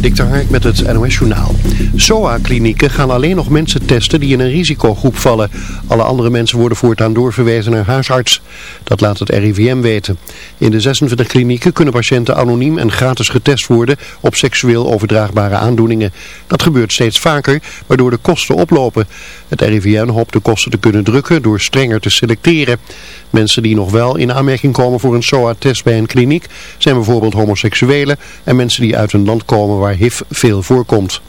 Dik Hark met het NOS Journaal. SOA-klinieken gaan alleen nog mensen testen die in een risicogroep vallen. Alle andere mensen worden voortaan doorverwezen naar huisarts. Dat laat het RIVM weten. In de 26 klinieken kunnen patiënten anoniem en gratis getest worden op seksueel overdraagbare aandoeningen. Dat gebeurt steeds vaker, waardoor de kosten oplopen. Het RIVM hoopt de kosten te kunnen drukken door strenger te selecteren. Mensen die nog wel in aanmerking komen voor een SOA-test bij een kliniek zijn bijvoorbeeld homoseksuelen en mensen die uit een land komen waar HIV veel voorkomt.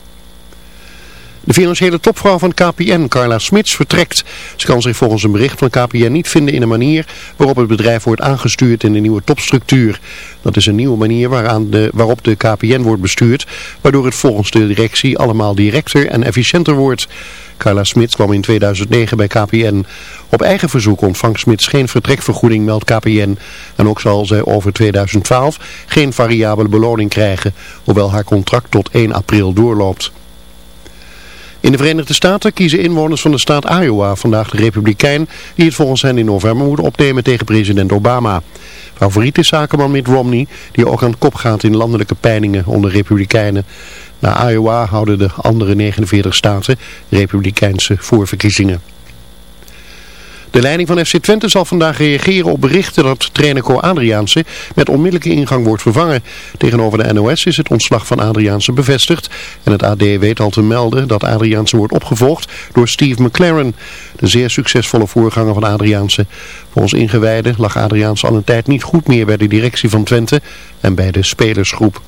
De financiële topvrouw van KPN, Carla Smits, vertrekt. Ze kan zich volgens een bericht van KPN niet vinden in een manier waarop het bedrijf wordt aangestuurd in de nieuwe topstructuur. Dat is een nieuwe manier waaraan de, waarop de KPN wordt bestuurd, waardoor het volgens de directie allemaal directer en efficiënter wordt. Carla Smits kwam in 2009 bij KPN. Op eigen verzoek ontvangt Smits geen vertrekvergoeding, meldt KPN. En ook zal zij over 2012 geen variabele beloning krijgen, hoewel haar contract tot 1 april doorloopt. In de Verenigde Staten kiezen inwoners van de staat Iowa vandaag de republikein die het volgens hen in november moet opnemen tegen president Obama. Favoriet is zakenman Mitt Romney die ook aan kop gaat in landelijke peilingen onder republikeinen. Na Iowa houden de andere 49 staten republikeinse voorverkiezingen. De leiding van FC Twente zal vandaag reageren op berichten dat trainer Co Adriaanse met onmiddellijke ingang wordt vervangen. Tegenover de NOS is het ontslag van Adriaanse bevestigd en het AD weet al te melden dat Adriaanse wordt opgevolgd door Steve McLaren, de zeer succesvolle voorganger van Adriaanse. Volgens ingewijden lag Adriaanse al een tijd niet goed meer bij de directie van Twente en bij de spelersgroep.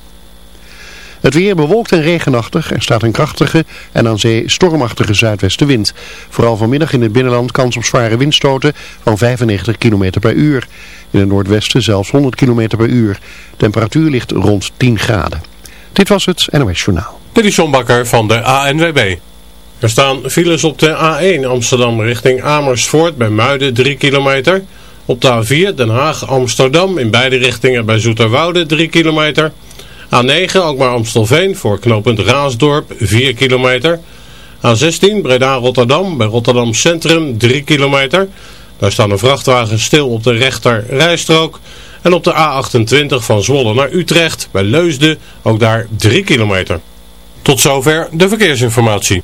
Het weer bewolkt en regenachtig. Er staat een krachtige en aan zee stormachtige zuidwestenwind. Vooral vanmiddag in het binnenland kans op zware windstoten van 95 km per uur. In het noordwesten zelfs 100 km per uur. Temperatuur ligt rond 10 graden. Dit was het NOS Journaal. Dit is van de ANWB. Er staan files op de A1 Amsterdam richting Amersfoort bij Muiden 3 kilometer. Op de A4 Den Haag Amsterdam in beide richtingen bij Zoeterwoude 3 kilometer. A9 ook maar Amstelveen voor knooppunt Raasdorp 4 kilometer. A16 Breda-Rotterdam bij Rotterdam Centrum 3 kilometer. Daar staan een vrachtwagen stil op de rechter rijstrook. En op de A28 van Zwolle naar Utrecht bij Leusden ook daar 3 kilometer. Tot zover de verkeersinformatie.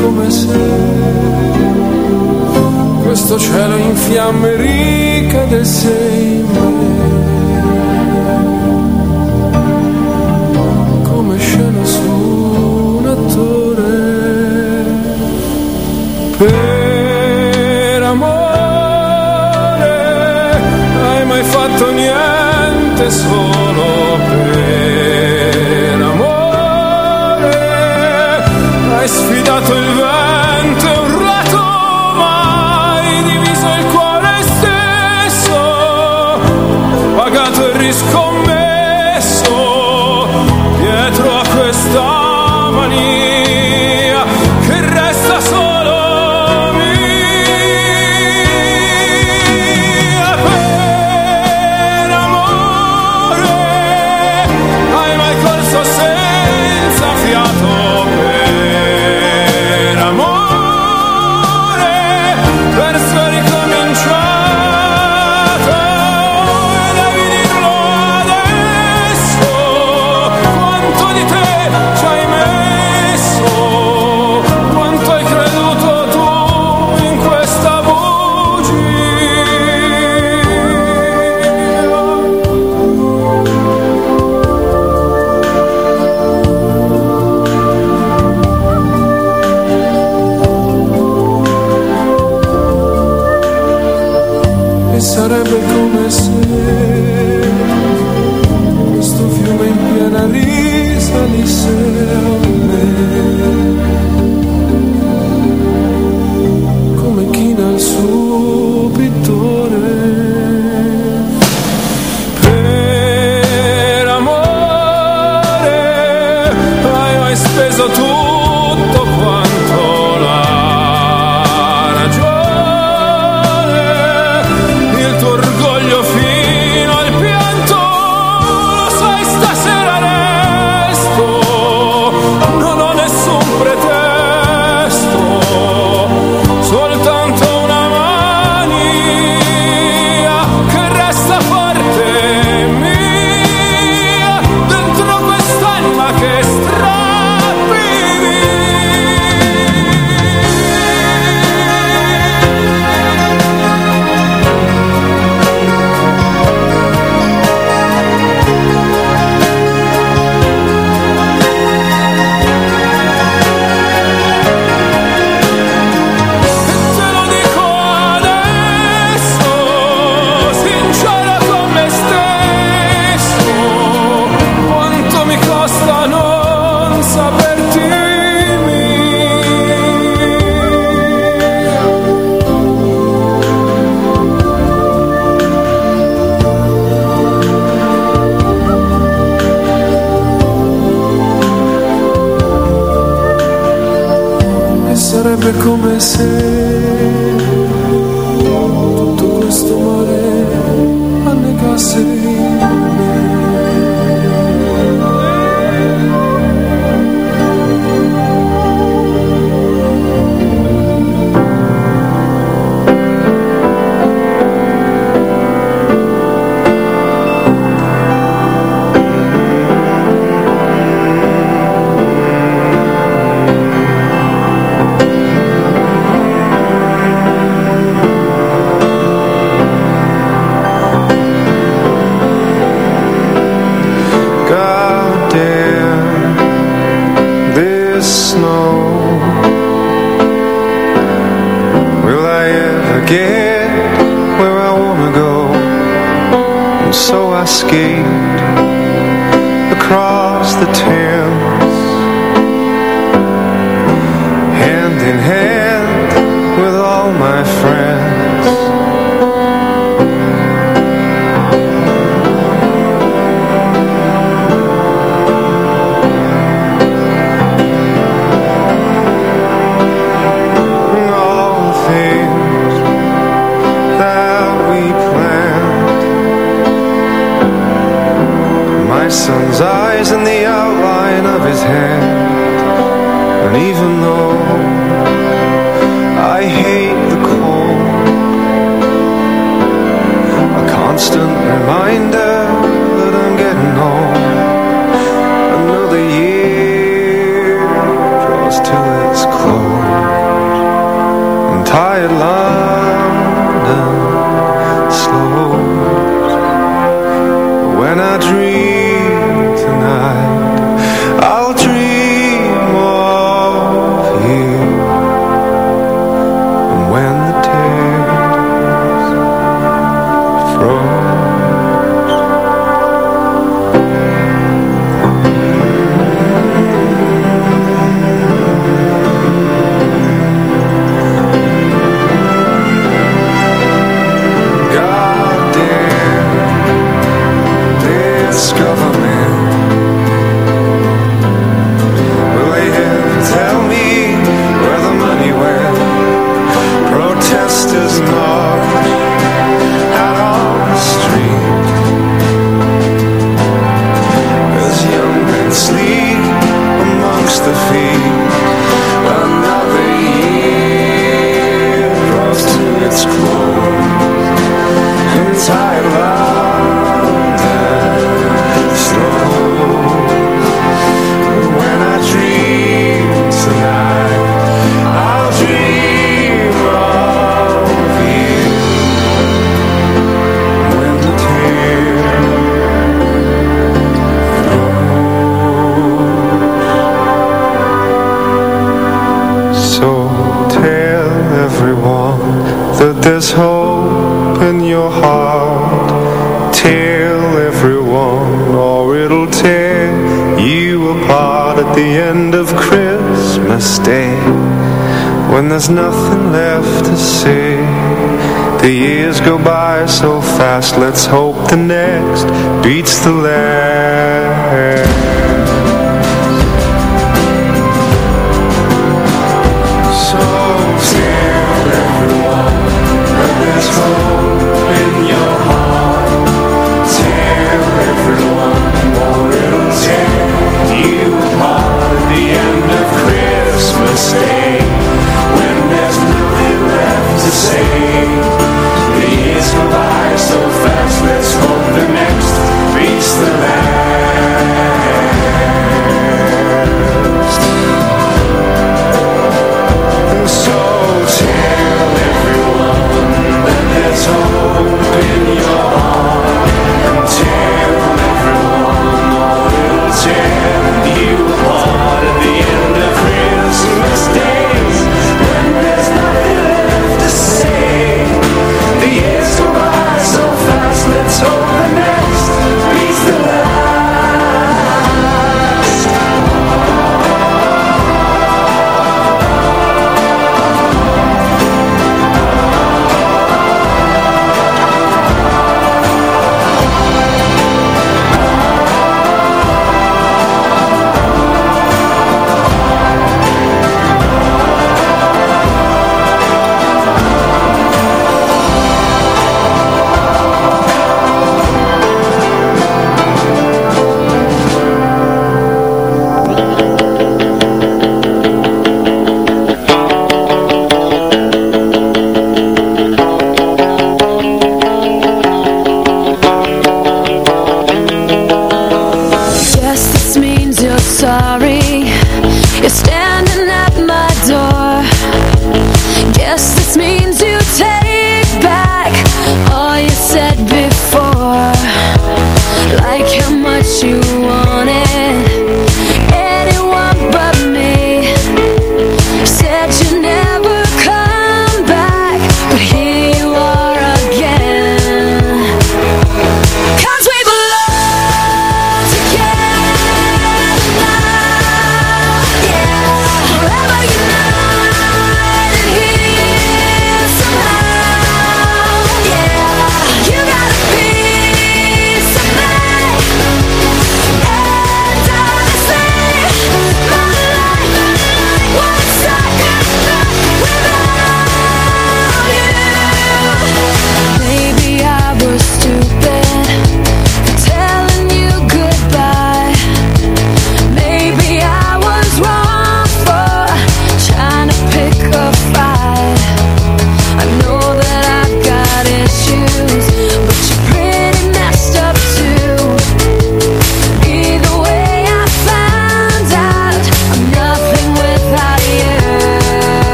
come se questo cielo in fiamme ricadesse in me. Come scena su un attore. Per amore hai mai fatto niente solo per sfidato il the tale discover let's hope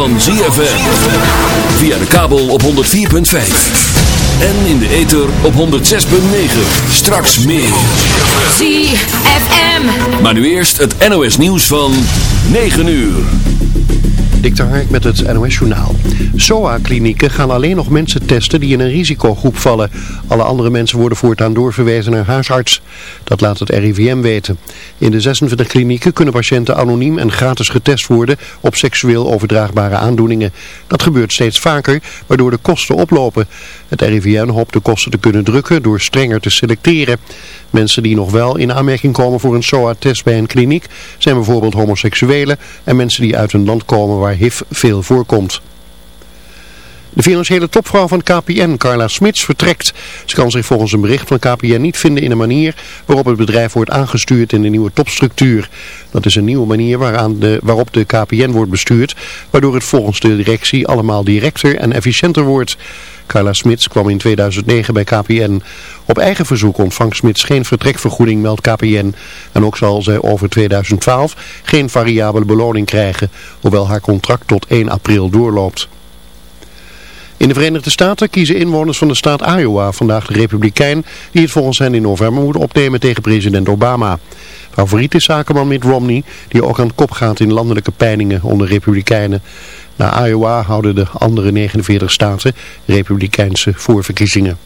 van ZFM. Via de kabel op 104.5. En in de ether op 106.9. Straks meer. ZFM. Maar nu eerst het NOS nieuws van 9 uur. Dik Hark met het NOS journaal. SOA-klinieken gaan alleen nog mensen testen die in een risicogroep vallen. Alle andere mensen worden voortaan doorverwezen naar huisarts. Dat laat het RIVM weten. In de 26 klinieken kunnen patiënten anoniem en gratis getest worden op seksueel overdraagbare aandoeningen. Dat gebeurt steeds vaker, waardoor de kosten oplopen. Het RIVM hoopt de kosten te kunnen drukken door strenger te selecteren. Mensen die nog wel in aanmerking komen voor een SOA-test bij een kliniek zijn bijvoorbeeld homoseksuelen en mensen die uit een land komen waar HIV veel voorkomt. De financiële topvrouw van KPN, Carla Smits, vertrekt. Ze kan zich volgens een bericht van KPN niet vinden in de manier waarop het bedrijf wordt aangestuurd in de nieuwe topstructuur. Dat is een nieuwe manier waaraan de, waarop de KPN wordt bestuurd, waardoor het volgens de directie allemaal directer en efficiënter wordt. Carla Smits kwam in 2009 bij KPN. Op eigen verzoek ontvangt Smits geen vertrekvergoeding, meldt KPN. En ook zal zij over 2012 geen variabele beloning krijgen, hoewel haar contract tot 1 april doorloopt. In de Verenigde Staten kiezen inwoners van de staat Iowa vandaag de republikein die het volgens hen in november moet opnemen tegen president Obama. Favoriet is zakenman Mitt Romney die ook aan kop gaat in landelijke peilingen onder republikeinen. Na Iowa houden de andere 49 staten republikeinse voorverkiezingen.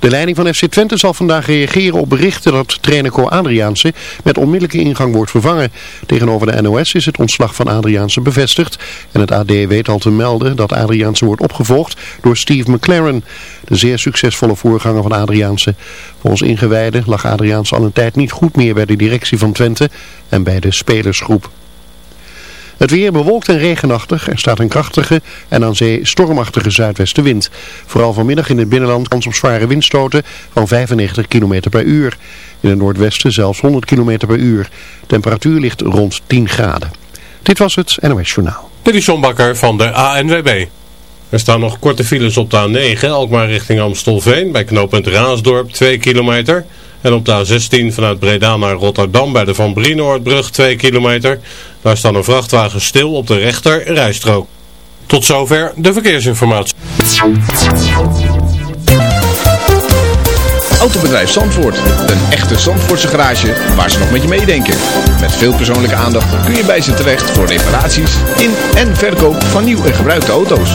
De leiding van FC Twente zal vandaag reageren op berichten dat trainer Co Adriaanse met onmiddellijke ingang wordt vervangen. Tegenover de NOS is het ontslag van Adriaanse bevestigd en het AD weet al te melden dat Adriaanse wordt opgevolgd door Steve McLaren, de zeer succesvolle voorganger van Adriaanse. Volgens ingewijden lag Adriaanse al een tijd niet goed meer bij de directie van Twente en bij de spelersgroep. Het weer bewolkt en regenachtig. Er staat een krachtige en aan zee stormachtige zuidwestenwind. Vooral vanmiddag in het binnenland kans op zware windstoten van 95 km per uur. In het noordwesten zelfs 100 km per uur. Temperatuur ligt rond 10 graden. Dit was het NOS Journaal. Dit is van de ANWB. Er staan nog korte files op de A9, Alkmaar richting Amstelveen, bij knooppunt Raasdorp 2 kilometer... En op de A16 vanuit Breda naar Rotterdam bij de Van Brienoordbrug 2 kilometer. Daar staat een vrachtwagen stil op de rechter rijstrook. Tot zover de verkeersinformatie. Autobedrijf Zandvoort. Een echte Zandvoortse garage waar ze nog met je meedenken. Met veel persoonlijke aandacht kun je bij ze terecht voor reparaties in en verkoop van nieuw en gebruikte auto's.